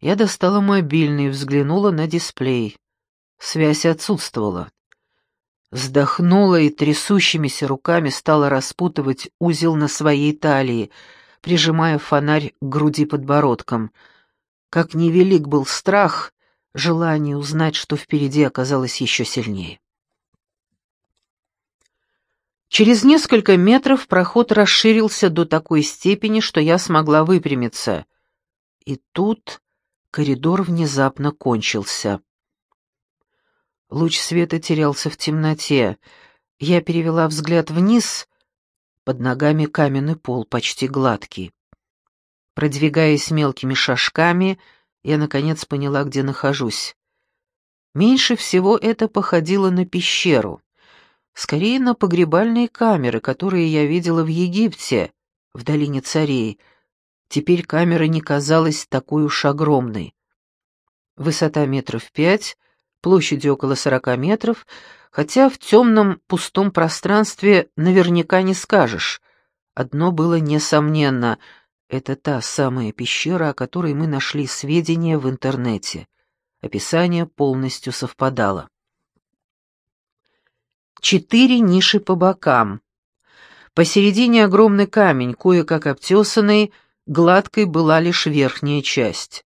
Я достала мобильный и взглянула на дисплей. Связь отсутствовала. Вздохнула и трясущимися руками стала распутывать узел на своей талии, прижимая фонарь к груди подбородком. Как невелик был страх, желание узнать, что впереди оказалось еще сильнее. Через несколько метров проход расширился до такой степени, что я смогла выпрямиться. И тут коридор внезапно кончился. Луч света терялся в темноте. Я перевела взгляд вниз. Под ногами каменный пол, почти гладкий. Продвигаясь мелкими шажками, я, наконец, поняла, где нахожусь. Меньше всего это походило на пещеру. Скорее, на погребальные камеры, которые я видела в Египте, в долине царей — Теперь камера не казалась такой уж огромной. Высота метров пять, площадью около сорока метров, хотя в темном пустом пространстве наверняка не скажешь. Одно было несомненно — это та самая пещера, о которой мы нашли сведения в интернете. Описание полностью совпадало. Четыре ниши по бокам. Посередине огромный камень, кое-как обтесанный, Гладкой была лишь верхняя часть.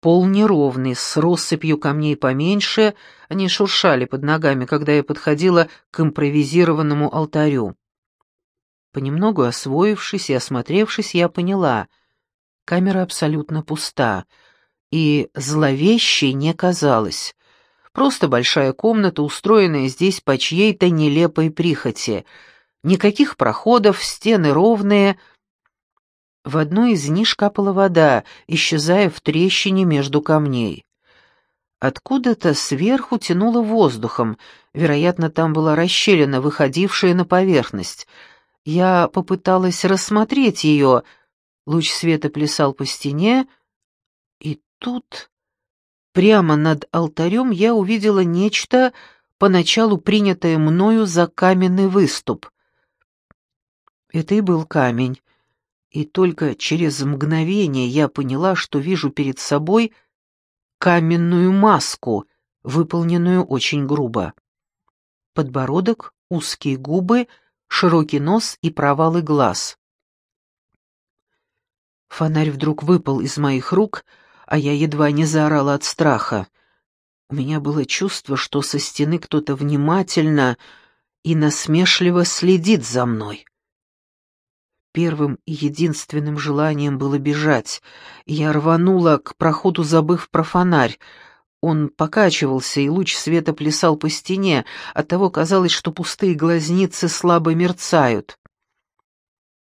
Пол неровный, с россыпью камней поменьше, они шуршали под ногами, когда я подходила к импровизированному алтарю. Понемногу освоившись и осмотревшись, я поняла — камера абсолютно пуста, и зловещей не казалась. Просто большая комната, устроенная здесь по чьей-то нелепой прихоти. Никаких проходов, стены ровные — в одной из ниш капала вода, исчезая в трещине между камней. Откуда-то сверху тянуло воздухом, вероятно, там была расщелина, выходившая на поверхность. Я попыталась рассмотреть ее, луч света плясал по стене, и тут, прямо над алтарем, я увидела нечто, поначалу принятое мною за каменный выступ. Это и был камень, и только через мгновение я поняла, что вижу перед собой каменную маску, выполненную очень грубо. Подбородок, узкие губы, широкий нос и провалы глаз. Фонарь вдруг выпал из моих рук, а я едва не заорала от страха. У меня было чувство, что со стены кто-то внимательно и насмешливо следит за мной. Первым и единственным желанием было бежать. Я рванула к проходу, забыв про фонарь. Он покачивался, и луч света плясал по стене, оттого казалось, что пустые глазницы слабо мерцают.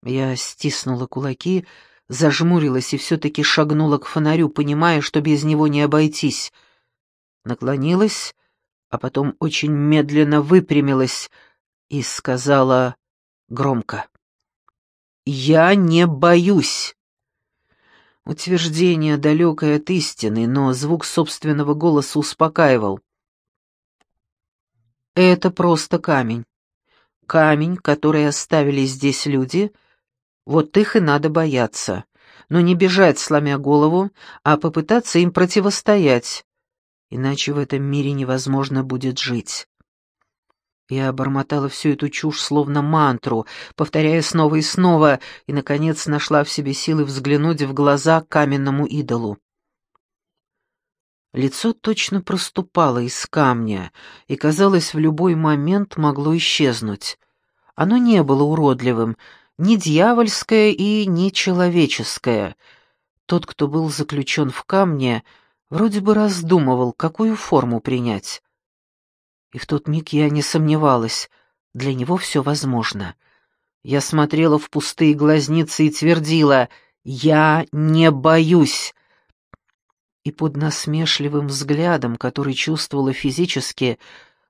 Я стиснула кулаки, зажмурилась и все-таки шагнула к фонарю, понимая, что без него не обойтись. Наклонилась, а потом очень медленно выпрямилась и сказала громко. «Я не боюсь». Утверждение далекое от истины, но звук собственного голоса успокаивал. «Это просто камень. Камень, который оставили здесь люди, вот их и надо бояться. Но не бежать, сломя голову, а попытаться им противостоять, иначе в этом мире невозможно будет жить». Я обормотала всю эту чушь словно мантру, повторяя снова и снова, и, наконец, нашла в себе силы взглянуть в глаза каменному идолу. Лицо точно проступало из камня и, казалось, в любой момент могло исчезнуть. Оно не было уродливым, ни дьявольское и ни человеческое. Тот, кто был заключен в камне, вроде бы раздумывал, какую форму принять. И в тот миг я не сомневалась, для него все возможно. Я смотрела в пустые глазницы и твердила «Я не боюсь!» И под насмешливым взглядом, который чувствовала физически,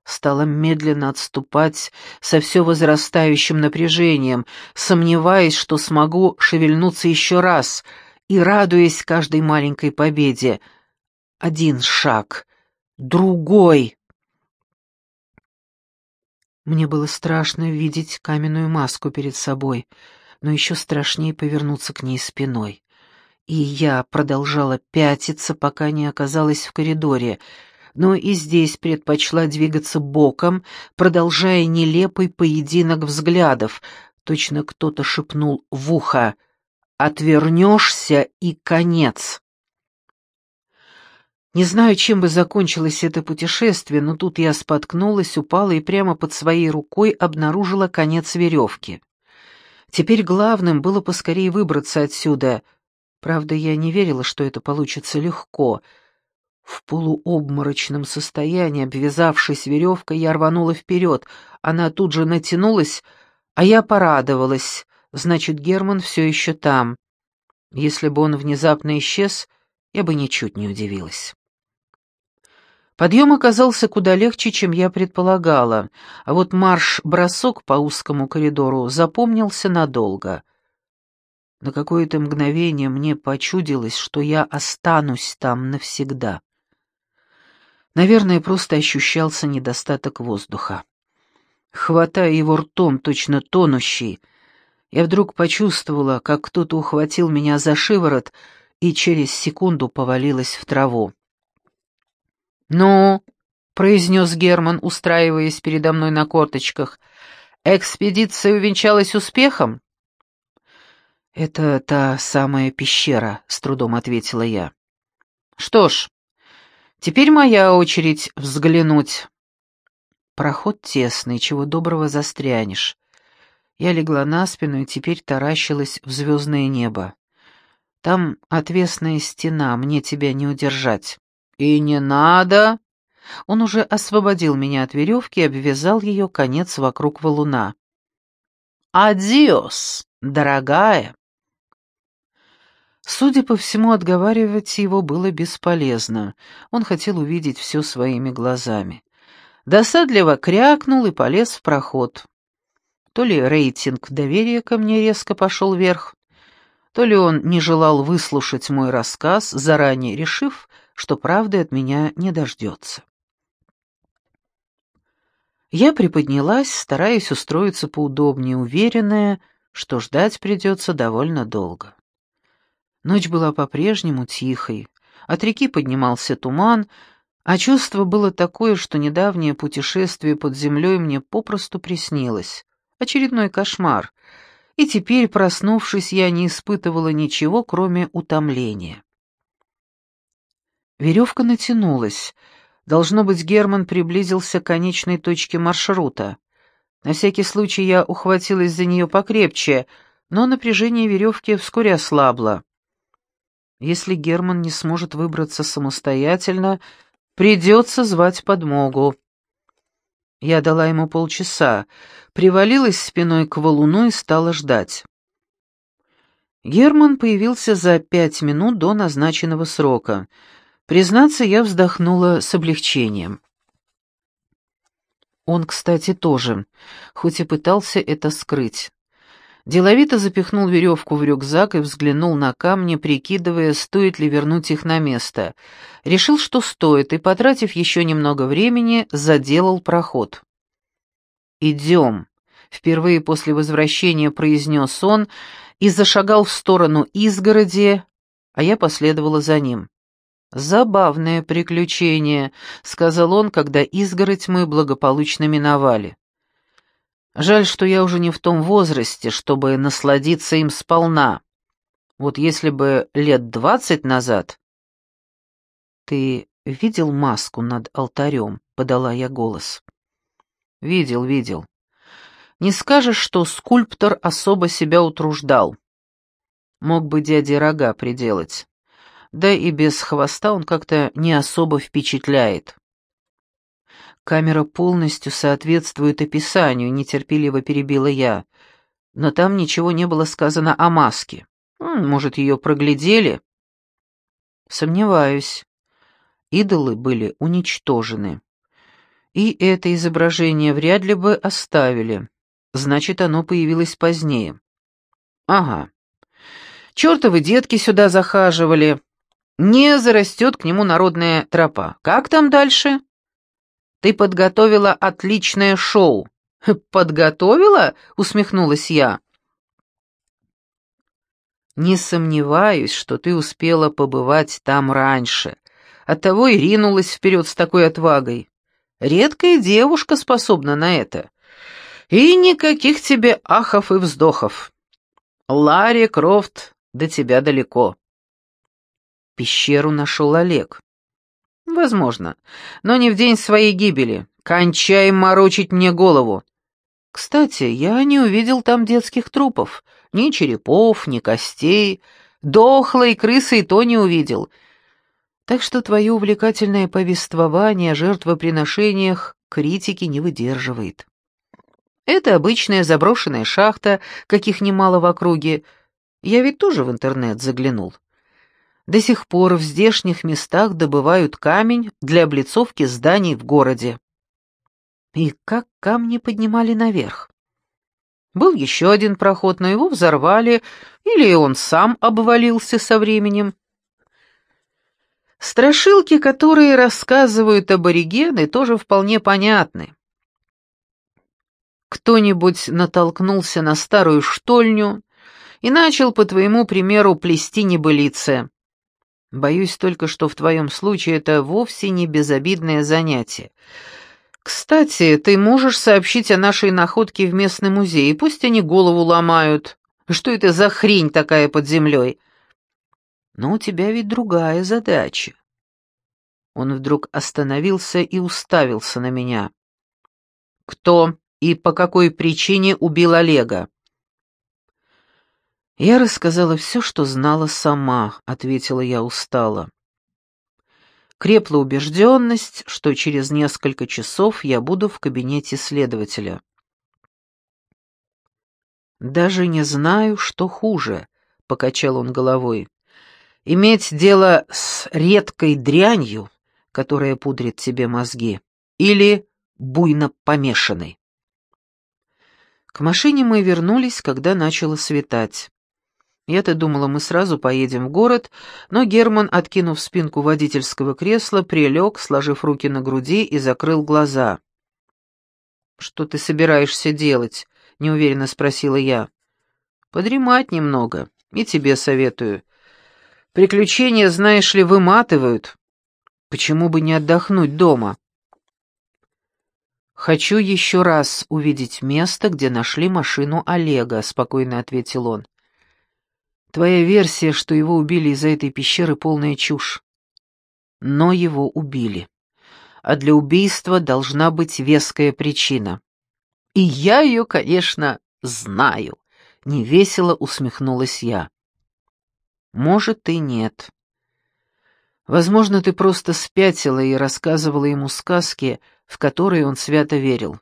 стала медленно отступать со все возрастающим напряжением, сомневаясь, что смогу шевельнуться еще раз и радуясь каждой маленькой победе. Один шаг, другой. Мне было страшно видеть каменную маску перед собой, но еще страшнее повернуться к ней спиной. И я продолжала пятиться, пока не оказалась в коридоре, но и здесь предпочла двигаться боком, продолжая нелепый поединок взглядов. Точно кто-то шепнул в ухо «Отвернешься и конец». Не знаю, чем бы закончилось это путешествие, но тут я споткнулась, упала и прямо под своей рукой обнаружила конец веревки. Теперь главным было поскорее выбраться отсюда — Правда, я не верила, что это получится легко. В полуобморочном состоянии, обвязавшись веревкой, я рванула вперед. Она тут же натянулась, а я порадовалась. Значит, Герман все еще там. Если бы он внезапно исчез, я бы ничуть не удивилась. Подъем оказался куда легче, чем я предполагала, а вот марш-бросок по узкому коридору запомнился надолго — на какое-то мгновение мне почудилось, что я останусь там навсегда. Наверное, просто ощущался недостаток воздуха. Хватая его ртом, точно тонущий, я вдруг почувствовала, как кто-то ухватил меня за шиворот и через секунду повалилась в траву. «Ну?» — произнес Герман, устраиваясь передо мной на корточках. «Экспедиция увенчалась успехом?» «Это та самая пещера», — с трудом ответила я. «Что ж, теперь моя очередь взглянуть». Проход тесный, чего доброго застрянешь. Я легла на спину и теперь таращилась в звездное небо. Там отвесная стена, мне тебя не удержать. И не надо. Он уже освободил меня от веревки и обвязал ее конец вокруг валуна. «Адиос, дорогая!» Судя по всему, отговаривать его было бесполезно. Он хотел увидеть все своими глазами. Досадливо крякнул и полез в проход. То ли рейтинг доверия ко мне резко пошел вверх, то ли он не желал выслушать мой рассказ, заранее решив, что правды от меня не дождется. Я приподнялась, стараясь устроиться поудобнее, уверенная, что ждать придется довольно долго. Ночь была по-прежнему тихой, от реки поднимался туман, а чувство было такое, что недавнее путешествие под землей мне попросту приснилось. Очередной кошмар. И теперь, проснувшись, я не испытывала ничего, кроме утомления. Веревка натянулась. Должно быть, Герман приблизился к конечной точке маршрута. На всякий случай я ухватилась за нее покрепче, но напряжение веревки вскоре ослабло. Если Герман не сможет выбраться самостоятельно, придется звать подмогу. Я дала ему полчаса, привалилась спиной к валуну и стала ждать. Герман появился за пять минут до назначенного срока. Признаться, я вздохнула с облегчением. Он, кстати, тоже, хоть и пытался это скрыть. Деловито запихнул веревку в рюкзак и взглянул на камни, прикидывая, стоит ли вернуть их на место. Решил, что стоит, и, потратив еще немного времени, заделал проход. «Идем», — впервые после возвращения произнес он и зашагал в сторону изгороди, а я последовала за ним. «Забавное приключение», — сказал он, когда изгородь мы благополучно миновали. Жаль, что я уже не в том возрасте, чтобы насладиться им сполна. Вот если бы лет двадцать назад... «Ты видел маску над алтарем?» — подала я голос. «Видел, видел. Не скажешь, что скульптор особо себя утруждал. Мог бы дяде рога приделать. Да и без хвоста он как-то не особо впечатляет». Камера полностью соответствует описанию, нетерпеливо перебила я. Но там ничего не было сказано о маске. Может, ее проглядели? Сомневаюсь. Идолы были уничтожены. И это изображение вряд ли бы оставили. Значит, оно появилось позднее. Ага. Чертовы детки сюда захаживали. Не зарастет к нему народная тропа. Как там дальше? Ты подготовила отличное шоу». «Подготовила?» — усмехнулась я. Не сомневаюсь, что ты успела побывать там раньше. Оттого и ринулась вперед с такой отвагой. Редкая девушка способна на это. И никаких тебе ахов и вздохов. Ларри Крофт до тебя далеко. Пещеру нашел Олег. Возможно, но не в день своей гибели. Кончай морочить мне голову. Кстати, я не увидел там детских трупов. Ни черепов, ни костей. Дохлой крысы и то не увидел. Так что твое увлекательное повествование о жертвоприношениях критики не выдерживает. Это обычная заброшенная шахта, каких немало в округе. Я ведь тоже в интернет заглянул. До сих пор в здешних местах добывают камень для облицовки зданий в городе. И как камни поднимали наверх? Был еще один проход, но его взорвали, или он сам обвалился со временем. Страшилки, которые рассказывают аборигены, тоже вполне понятны. Кто-нибудь натолкнулся на старую штольню и начал, по твоему примеру, плести небылицы. Боюсь только, что в твоем случае это вовсе не безобидное занятие. Кстати, ты можешь сообщить о нашей находке в местный музей, пусть они голову ломают. Что это за хрень такая под землей? Но у тебя ведь другая задача. Он вдруг остановился и уставился на меня. Кто и по какой причине убил Олега? «Я рассказала все, что знала сама», — ответила я устало. Крепла убежденность, что через несколько часов я буду в кабинете следователя. «Даже не знаю, что хуже», — покачал он головой. «Иметь дело с редкой дрянью, которая пудрит тебе мозги, или буйно помешанной». К машине мы вернулись, когда начало светать. Я-то думала, мы сразу поедем в город, но Герман, откинув спинку водительского кресла, прилег, сложив руки на груди и закрыл глаза. «Что ты собираешься делать?» — неуверенно спросила я. «Подремать немного. И тебе советую. Приключения, знаешь ли, выматывают. Почему бы не отдохнуть дома?» «Хочу еще раз увидеть место, где нашли машину Олега», — спокойно ответил он. Твоя версия, что его убили из-за этой пещеры, полная чушь. Но его убили. А для убийства должна быть веская причина. И я ее, конечно, знаю. Невесело усмехнулась я. Может, и нет. Возможно, ты просто спятила и рассказывала ему сказки, в которые он свято верил.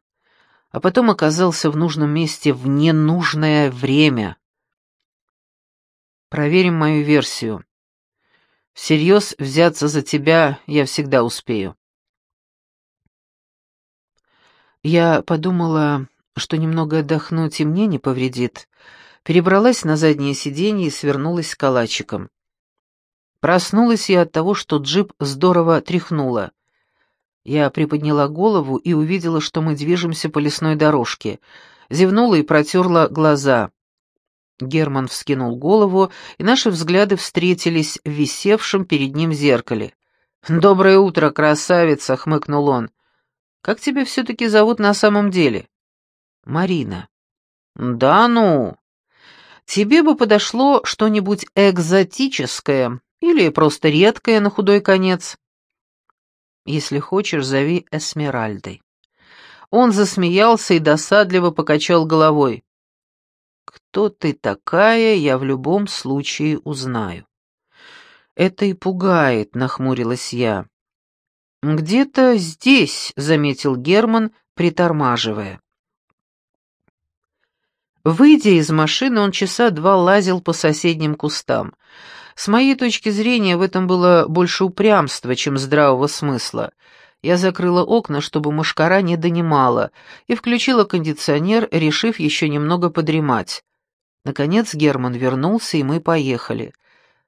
А потом оказался в нужном месте в ненужное время. Проверим мою версию. Всерьез взяться за тебя я всегда успею. Я подумала, что немного отдохнуть и мне не повредит. Перебралась на заднее сиденье и свернулась калачиком. Проснулась я от того, что джип здорово тряхнуло. Я приподняла голову и увидела, что мы движемся по лесной дорожке. Зевнула и протерла глаза. Герман вскинул голову, и наши взгляды встретились в висевшем перед ним зеркале. «Доброе утро, красавица!» — хмыкнул он. «Как тебя все-таки зовут на самом деле?» «Марина». «Да ну! Тебе бы подошло что-нибудь экзотическое или просто редкое на худой конец». «Если хочешь, зови Эсмеральдой». Он засмеялся и досадливо покачал головой. Кто ты такая, я в любом случае узнаю. Это и пугает, нахмурилась я. Где-то здесь, заметил Герман, притормаживая. Выйдя из машины, он часа два лазил по соседним кустам. С моей точки зрения, в этом было больше упрямства, чем здравого смысла. Я закрыла окна, чтобы мошкара не донимала, и включила кондиционер, решив еще немного подремать. Наконец Герман вернулся, и мы поехали.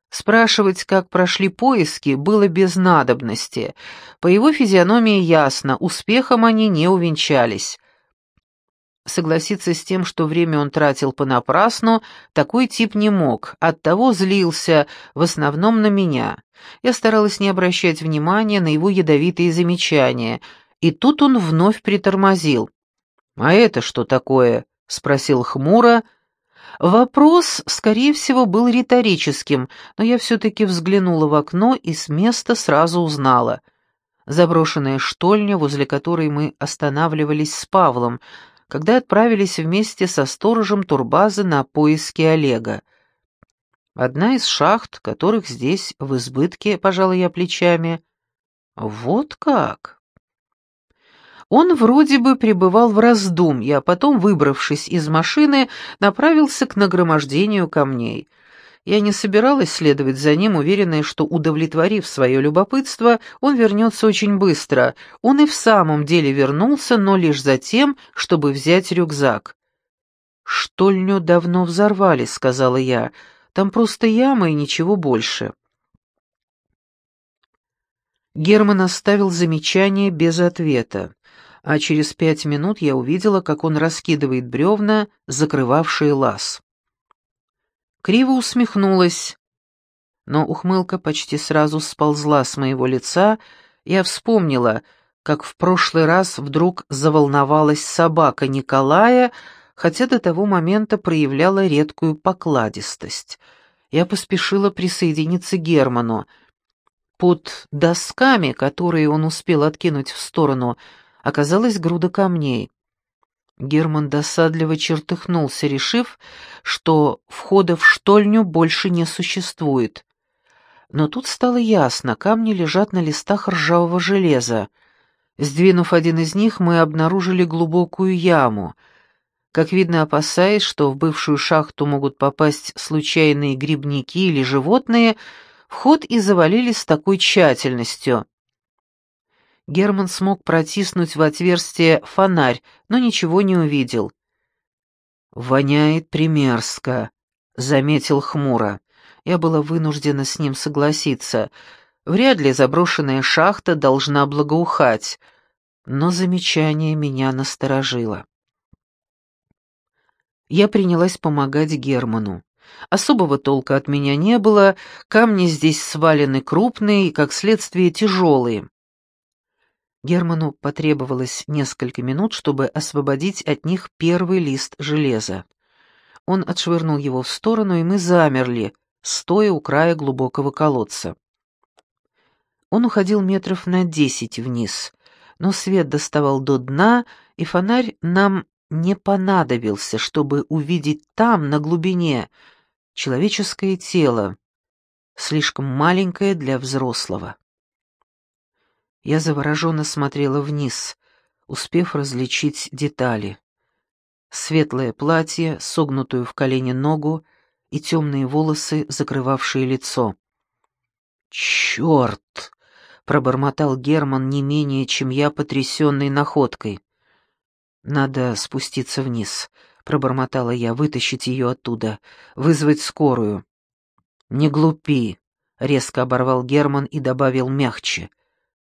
Спрашивать, как прошли поиски, было без надобности. По его физиономии ясно, успехом они не увенчались. Согласиться с тем, что время он тратил понапрасну, такой тип не мог, оттого злился, в основном на меня. Я старалась не обращать внимания на его ядовитые замечания, и тут он вновь притормозил. «А это что такое?» — спросил хмуро. Вопрос, скорее всего, был риторическим, но я все-таки взглянула в окно и с места сразу узнала. Заброшенная штольня, возле которой мы останавливались с Павлом — когда отправились вместе со сторожем турбазы на поиски Олега. Одна из шахт, которых здесь в избытке, пожалуй, я плечами. Вот как! Он вроде бы пребывал в раздумье, а потом, выбравшись из машины, направился к нагромождению камней — я не собиралась следовать за ним, уверенная, что, удовлетворив свое любопытство, он вернется очень быстро. Он и в самом деле вернулся, но лишь за тем, чтобы взять рюкзак. «Штольню давно взорвали», — сказала я. «Там просто яма и ничего больше». Герман оставил замечание без ответа, а через пять минут я увидела, как он раскидывает бревна, закрывавшие лаз криво усмехнулась, но ухмылка почти сразу сползла с моего лица, я вспомнила, как в прошлый раз вдруг заволновалась собака Николая, хотя до того момента проявляла редкую покладистость. Я поспешила присоединиться к Герману. Под досками, которые он успел откинуть в сторону, оказалась груда камней. Герман досадливо чертыхнулся, решив, что входа в штольню больше не существует. Но тут стало ясно, камни лежат на листах ржавого железа. Сдвинув один из них, мы обнаружили глубокую яму. Как видно, опасаясь, что в бывшую шахту могут попасть случайные грибники или животные, вход и завалили с такой тщательностью. Герман смог протиснуть в отверстие фонарь, но ничего не увидел. «Воняет примерзко», — заметил хмуро. Я была вынуждена с ним согласиться. Вряд ли заброшенная шахта должна благоухать, но замечание меня насторожило. Я принялась помогать Герману. Особого толка от меня не было, камни здесь свалены крупные и, как следствие, тяжелые. Герману потребовалось несколько минут, чтобы освободить от них первый лист железа. Он отшвырнул его в сторону, и мы замерли, стоя у края глубокого колодца. Он уходил метров на десять вниз, но свет доставал до дна, и фонарь нам не понадобился, чтобы увидеть там, на глубине, человеческое тело, слишком маленькое для взрослого. Я завороженно смотрела вниз, успев различить детали. Светлое платье, согнутую в колени ногу и темные волосы, закрывавшие лицо. «Черт!» — пробормотал Герман не менее, чем я, потрясенный находкой. «Надо спуститься вниз», — пробормотала я, — «вытащить ее оттуда, вызвать скорую». «Не глупи», — резко оборвал Герман и добавил мягче —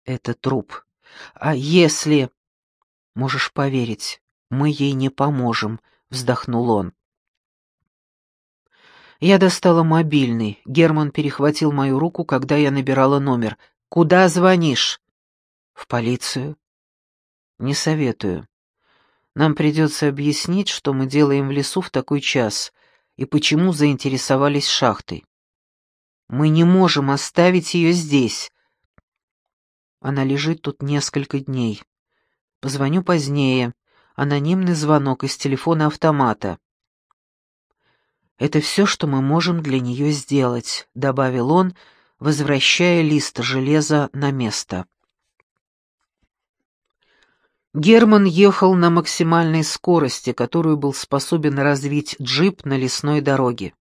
это труп. А если... Можешь поверить, мы ей не поможем, вздохнул он. Я достала мобильный. Герман перехватил мою руку, когда я набирала номер. «Куда звонишь?» «В полицию». «Не советую. Нам придется объяснить, что мы делаем в лесу в такой час и почему заинтересовались шахтой. Мы не можем оставить ее здесь. Она лежит тут несколько дней. Позвоню позднее. Анонимный звонок из телефона автомата. «Это все, что мы можем для нее сделать», — добавил он, возвращая лист железа на место. Герман ехал на максимальной скорости, которую был способен развить джип на лесной дороге.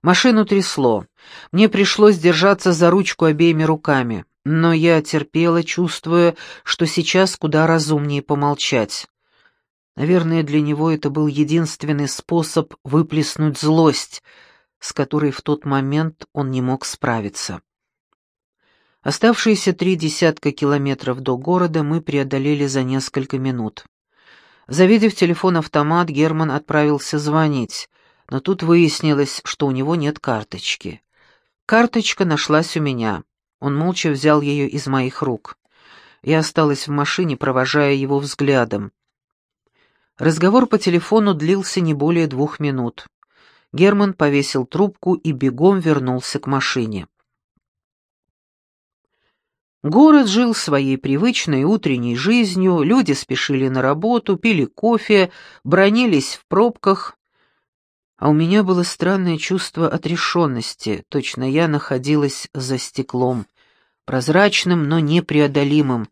Машину трясло. Мне пришлось держаться за ручку обеими руками. Но я терпела, чувствуя, что сейчас куда разумнее помолчать. Наверное, для него это был единственный способ выплеснуть злость, с которой в тот момент он не мог справиться. Оставшиеся три десятка километров до города мы преодолели за несколько минут. Завидев телефон-автомат, Герман отправился звонить, но тут выяснилось, что у него нет карточки. Карточка нашлась у меня. Он молча взял ее из моих рук. Я осталась в машине, провожая его взглядом. Разговор по телефону длился не более двух минут. Герман повесил трубку и бегом вернулся к машине. Город жил своей привычной утренней жизнью, люди спешили на работу, пили кофе, бронились в пробках. А у меня было странное чувство отрешенности, точно я находилась за стеклом, прозрачным, но непреодолимым,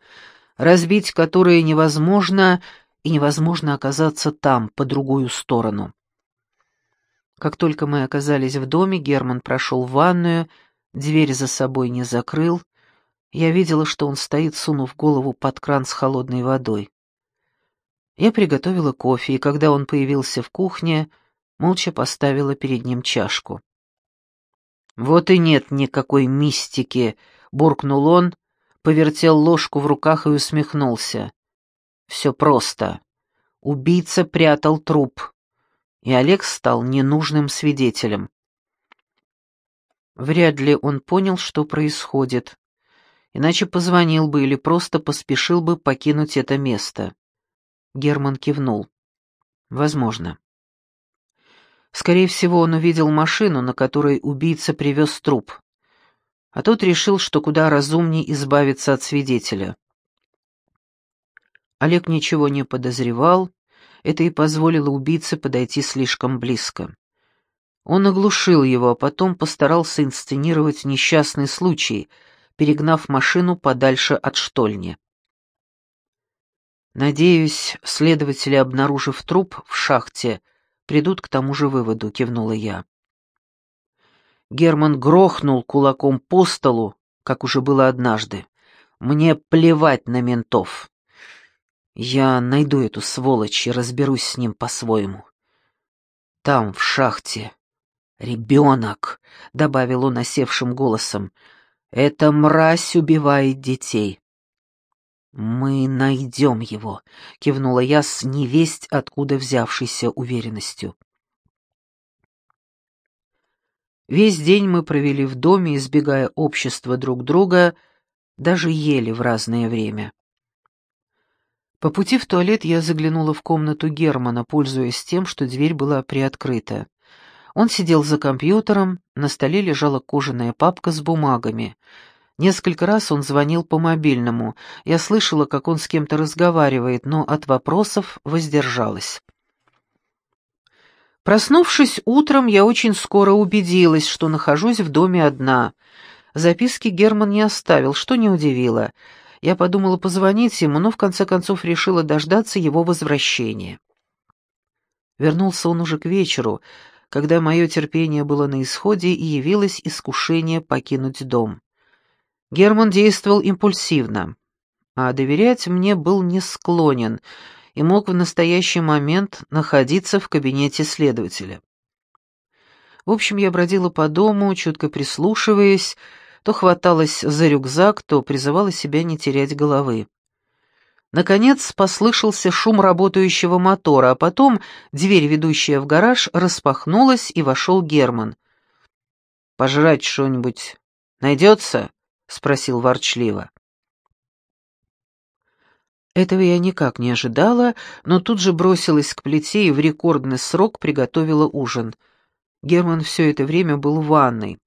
разбить которое невозможно, и невозможно оказаться там, по другую сторону. Как только мы оказались в доме, Герман прошел в ванную, дверь за собой не закрыл. Я видела, что он стоит, сунув голову под кран с холодной водой. Я приготовила кофе, и когда он появился в кухне, молча поставила перед ним чашку. «Вот и нет никакой мистики», — буркнул он, повертел ложку в руках и усмехнулся. «Все просто. Убийца прятал труп и Олег стал ненужным свидетелем. Вряд ли он понял, что происходит, иначе позвонил бы или просто поспешил бы покинуть это место. Герман кивнул. Возможно. Скорее всего, он увидел машину, на которой убийца привез труп, а тот решил, что куда разумнее избавиться от свидетеля. Олег ничего не подозревал, это и позволило убийце подойти слишком близко. Он оглушил его, а потом постарался инсценировать несчастный случай, перегнав машину подальше от штольни. «Надеюсь, следователи, обнаружив труп в шахте, придут к тому же выводу», — кивнула я. Герман грохнул кулаком по столу, как уже было однажды. «Мне плевать на ментов. Я найду эту сволочь и разберусь с ним по-своему. Там, в шахте, ребенок, — добавил он осевшим голосом, — эта мразь убивает детей. «Мы найдем его», — кивнула я с невесть, откуда взявшейся уверенностью. Весь день мы провели в доме, избегая общества друг друга, даже ели в разное время. По пути в туалет я заглянула в комнату Германа, пользуясь тем, что дверь была приоткрыта. Он сидел за компьютером, на столе лежала кожаная папка с бумагами. Несколько раз он звонил по мобильному. Я слышала, как он с кем-то разговаривает, но от вопросов воздержалась. Проснувшись утром, я очень скоро убедилась, что нахожусь в доме одна. Записки Герман не оставил, что не удивило — я подумала позвонить ему, но в конце концов решила дождаться его возвращения. Вернулся он уже к вечеру, когда мое терпение было на исходе и явилось искушение покинуть дом. Герман действовал импульсивно, а доверять мне был не склонен и мог в настоящий момент находиться в кабинете следователя. В общем, я бродила по дому, чутко прислушиваясь, то хваталась за рюкзак, то призывала себя не терять головы. Наконец послышался шум работающего мотора, а потом дверь, ведущая в гараж, распахнулась, и вошел Герман. «Пожрать что-нибудь найдется?» — спросил ворчливо. Этого я никак не ожидала, но тут же бросилась к плите и в рекордный срок приготовила ужин. Герман все это время был в ванной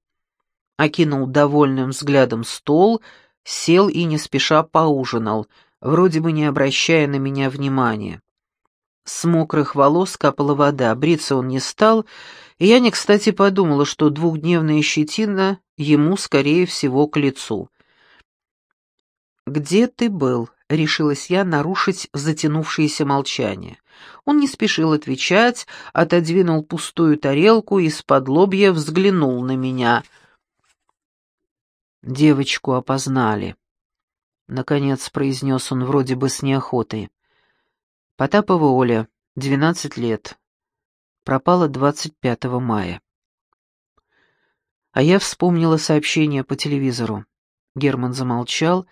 окинул довольным взглядом стол, сел и не спеша поужинал, вроде бы не обращая на меня внимания. С мокрых волос капала вода, бриться он не стал, и я не кстати подумала, что двухдневная щетина ему, скорее всего, к лицу. «Где ты был?» — решилась я нарушить затянувшееся молчание. Он не спешил отвечать, отодвинул пустую тарелку и из-под лобья взглянул на меня — Девочку опознали. Наконец произнес он вроде бы с неохотой. Потапова Оля, двенадцать лет. Пропала двадцать пятого мая. А я вспомнила сообщение по телевизору. Герман замолчал,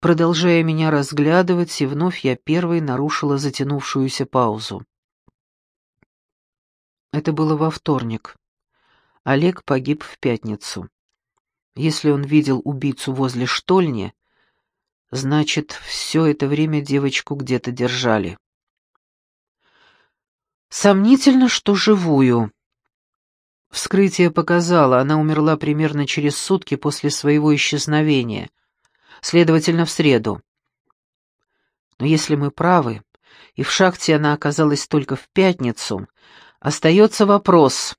продолжая меня разглядывать, и вновь я первой нарушила затянувшуюся паузу. Это было во вторник. Олег погиб в пятницу. Если он видел убийцу возле штольни, значит, все это время девочку где-то держали. Сомнительно, что живую. Вскрытие показало, она умерла примерно через сутки после своего исчезновения, следовательно, в среду. Но если мы правы, и в шахте она оказалась только в пятницу, остается вопрос,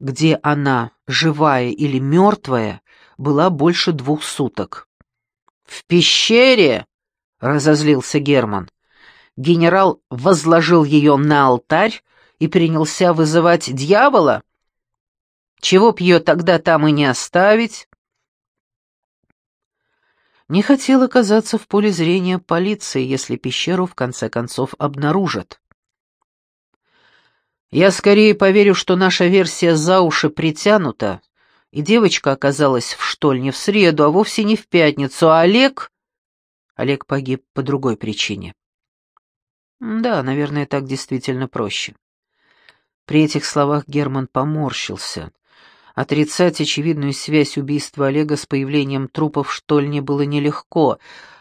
где она, живая или мертвая, была больше двух суток. «В пещере!» — разозлился Герман. Генерал возложил ее на алтарь и принялся вызывать дьявола? Чего б ее тогда там и не оставить? Не хотел оказаться в поле зрения полиции, если пещеру в конце концов обнаружат. Я скорее поверю, что наша версия за уши притянута, и девочка оказалась в штольне в среду, а вовсе не в пятницу, а Олег... Олег погиб по другой причине. Да, наверное, так действительно проще. При этих словах Герман поморщился. Отрицать очевидную связь убийства Олега с появлением трупов в штольне было нелегко,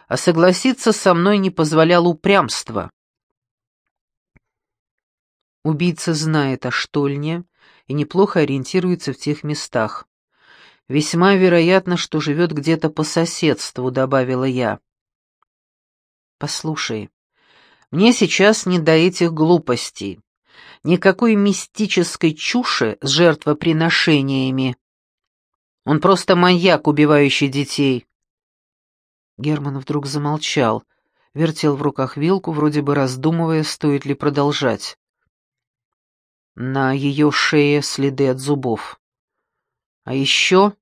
а согласиться со мной не позволяло упрямство. Убийца знает о штольне и неплохо ориентируется в тех местах. Весьма вероятно, что живет где-то по соседству, добавила я. Послушай, мне сейчас не до этих глупостей. Никакой мистической чуши с жертвоприношениями. Он просто маньяк, убивающий детей. Герман вдруг замолчал, вертел в руках вилку, вроде бы раздумывая, стоит ли продолжать. На ее шее следы от зубов. А еще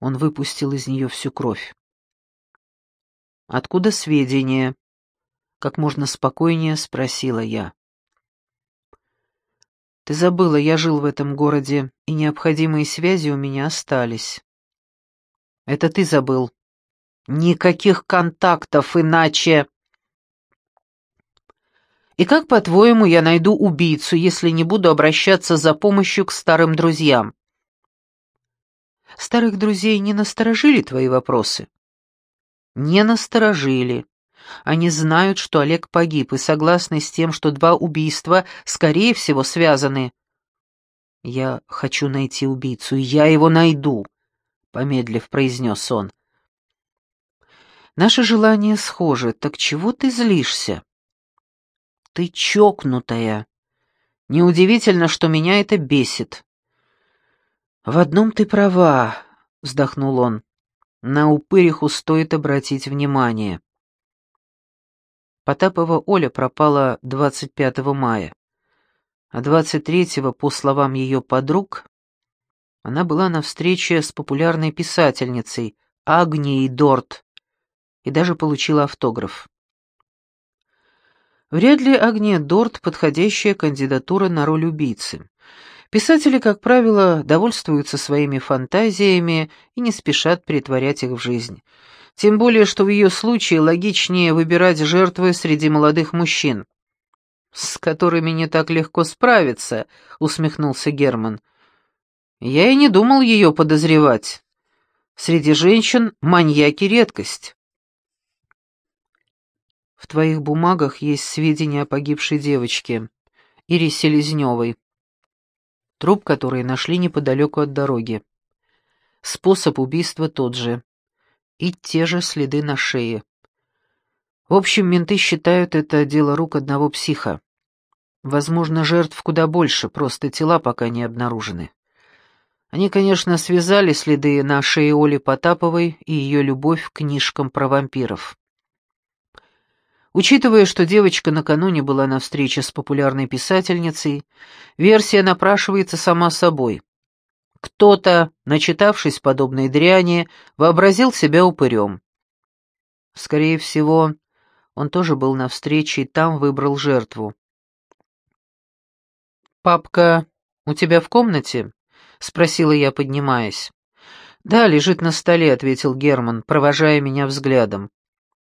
он выпустил из нее всю кровь. «Откуда сведения?» — как можно спокойнее спросила я. «Ты забыла, я жил в этом городе, и необходимые связи у меня остались». «Это ты забыл». «Никаких контактов, иначе...» И как, по-твоему, я найду убийцу, если не буду обращаться за помощью к старым друзьям? Старых друзей не насторожили твои вопросы? Не насторожили. Они знают, что Олег погиб, и согласны с тем, что два убийства, скорее всего, связаны. Я хочу найти убийцу, и я его найду, помедлив произнес он. Наши желания схожи, так чего ты злишься? Ты чокнутая. Неудивительно, что меня это бесит. В одном ты права, вздохнул он. На упыриху стоит обратить внимание. Потапова Оля пропала 25 мая, а 23-го, по словам ее подруг, она была на встрече с популярной писательницей Агнией Дорт и даже получила автограф. Вряд ли Агния Дорт подходящая кандидатура на роль убийцы. Писатели, как правило, довольствуются своими фантазиями и не спешат притворять их в жизнь. Тем более, что в ее случае логичнее выбирать жертвы среди молодых мужчин. «С которыми не так легко справиться», — усмехнулся Герман. «Я и не думал ее подозревать. Среди женщин маньяки редкость». В твоих бумагах есть сведения о погибшей девочке, Ире Селезневой, труп которой нашли неподалеку от дороги. Способ убийства тот же. И те же следы на шее. В общем, менты считают это дело рук одного психа. Возможно, жертв куда больше, просто тела пока не обнаружены. Они, конечно, связали следы на шее Оли Потаповой и ее любовь к книжкам про вампиров. Учитывая, что девочка накануне была на встрече с популярной писательницей, версия напрашивается сама собой. Кто-то, начитавшись подобной дряни, вообразил себя упырем. Скорее всего, он тоже был на встрече и там выбрал жертву. «Папка у тебя в комнате?» — спросила я, поднимаясь. «Да, лежит на столе», — ответил Герман, провожая меня взглядом.